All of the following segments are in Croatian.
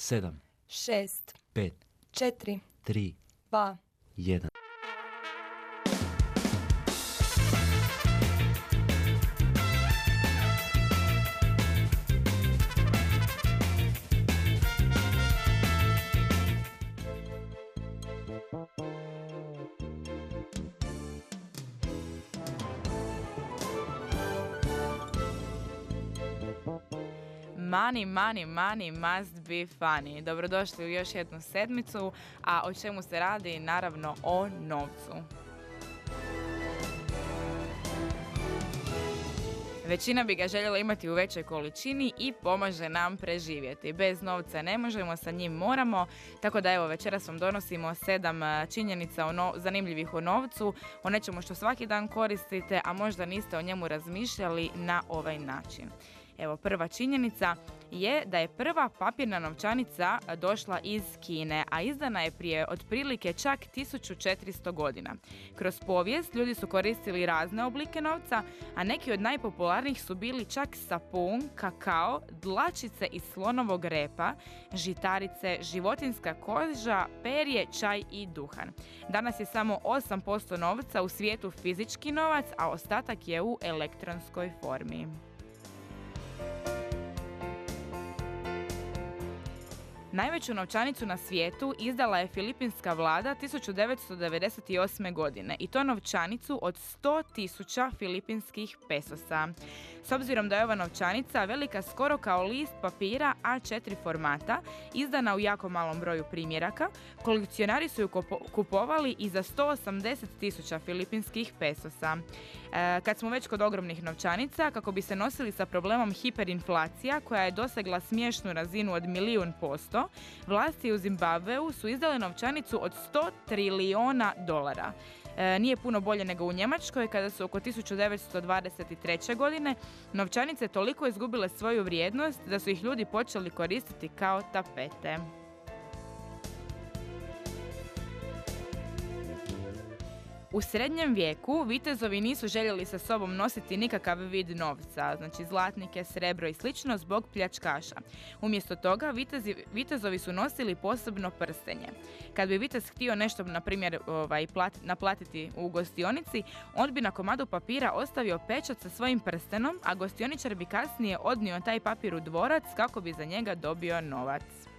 7, šest, 5, četiri, 3, dva, 1. Money, money, money must be funny. Dobrodošli u još jednu sedmicu, a o čemu se radi? Naravno o novcu. Većina bi ga željela imati u većoj količini i pomaže nam preživjeti. Bez novca ne možemo, sa njim moramo. Tako da evo večeras vam donosimo sedam a, činjenica o no- zanimljivih o novcu, o nečemu što svaki dan koristite, a možda niste o njemu razmišljali na ovaj način. Evo, prva činjenica je da je prva papirna novčanica došla iz Kine, a izdana je prije otprilike čak 1400 godina. Kroz povijest ljudi su koristili razne oblike novca, a neki od najpopularnijih su bili čak sapun, kakao, dlačice iz slonovog repa, žitarice, životinska koža, perje, čaj i duhan. Danas je samo 8% novca u svijetu fizički novac, a ostatak je u elektronskoj formi. Najveću novčanicu na svijetu izdala je filipinska vlada 1998. godine i to novčanicu od 100.000 filipinskih pesosa. S obzirom da je ova novčanica velika skoro kao list papira A4 formata, izdana u jako malom broju primjeraka, kolekcionari su ju kupo- kupovali i za 180.000 filipinskih pesosa. E, kad smo već kod ogromnih novčanica, kako bi se nosili sa problemom hiperinflacija koja je dosegla smiješnu razinu od milijun posto, vlasti u Zimbabveu su izdale novčanicu od 100 trilijona dolara. E, nije puno bolje nego u Njemačkoj kada su oko 1923. godine novčanice toliko izgubile svoju vrijednost da su ih ljudi počeli koristiti kao tapete. U srednjem vijeku vitezovi nisu željeli sa sobom nositi nikakav vid novca, znači zlatnike, srebro i slično zbog pljačkaša. Umjesto toga vitezovi su nosili posebno prstenje. Kad bi vitez htio nešto, na primjer, ovaj, plat- naplatiti u gostionici, on bi na komadu papira ostavio pečat sa svojim prstenom, a gostioničar bi kasnije odnio taj papir u dvorac kako bi za njega dobio novac.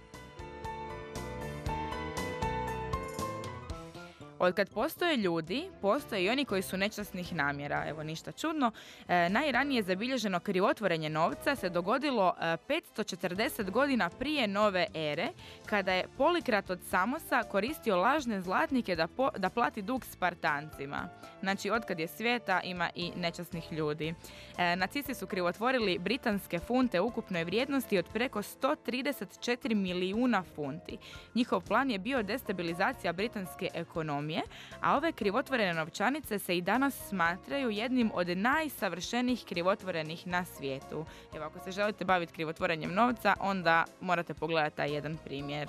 Od kad postoje ljudi, postoje i oni koji su nečasnih namjera. Evo, ništa čudno. E, najranije zabilježeno krivotvorenje novca se dogodilo e, 540 godina prije nove ere, kada je Polikrat od Samosa koristio lažne zlatnike da, da plati dug Spartancima. Znači, otkad je svijeta, ima i nečasnih ljudi. E, nacisti su krivotvorili britanske funte ukupnoj vrijednosti od preko 134 milijuna funti. Njihov plan je bio destabilizacija britanske ekonomije, a ove krivotvorene novčanice se i danas smatraju jednim od najsavršenijih krivotvorenih na svijetu. Evo, ako se želite baviti krivotvorenjem novca, onda morate pogledati taj jedan primjer.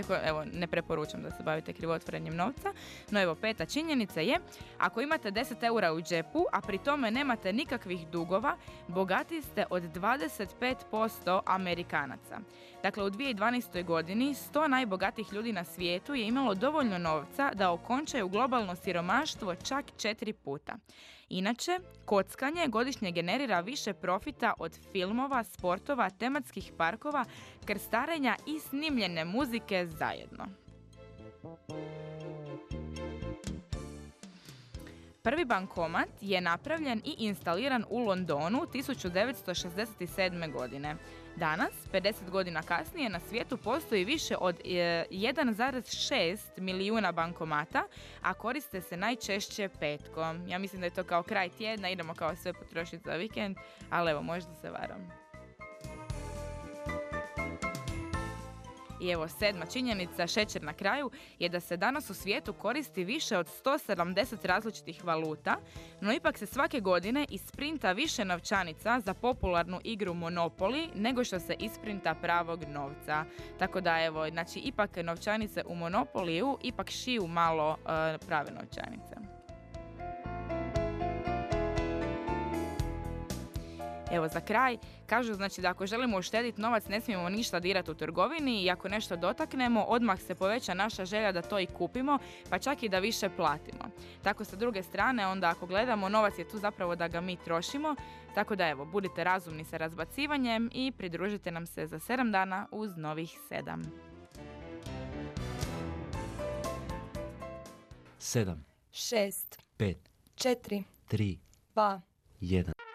Iako, evo, ne preporučam da se bavite krivotvorenjem novca. No evo, peta činjenica je, ako imate 10 eura u džepu, a pri tome nemate nikakvih dugova, bogati ste od 25% Amerikanaca. Dakle, u 2012. godini 100 najbogatijih ljudi na svijetu je imalo dovoljno novca da okončaju globalno siromaštvo čak četiri puta. Inače, kockanje godišnje generira više profita od filmova, sportova, tematskih parkova, krstarenja i snimljene muzike zajedno. Prvi bankomat je napravljen i instaliran u Londonu 1967. godine. Danas, 50 godina kasnije, na svijetu postoji više od e, 1,6 milijuna bankomata, a koriste se najčešće petkom. Ja mislim da je to kao kraj tjedna, idemo kao sve potrošiti za vikend, ali evo, možda se varam. I evo sedma činjenica, šećer na kraju, je da se danas u svijetu koristi više od 170 različitih valuta, no ipak se svake godine isprinta više novčanica za popularnu igru Monopoly nego što se isprinta pravog novca. Tako da evo, znači ipak novčanice u Monopoliju ipak šiju malo e, prave novčanice. Evo za kraj, kažu znači da ako želimo uštediti novac ne smijemo ništa dirati u trgovini i ako nešto dotaknemo odmah se poveća naša želja da to i kupimo pa čak i da više platimo. Tako sa druge strane onda ako gledamo novac je tu zapravo da ga mi trošimo tako da evo budite razumni sa razbacivanjem i pridružite nam se za 7 dana uz novih 7. 7, šest, 5, četiri, 3, dva, 1.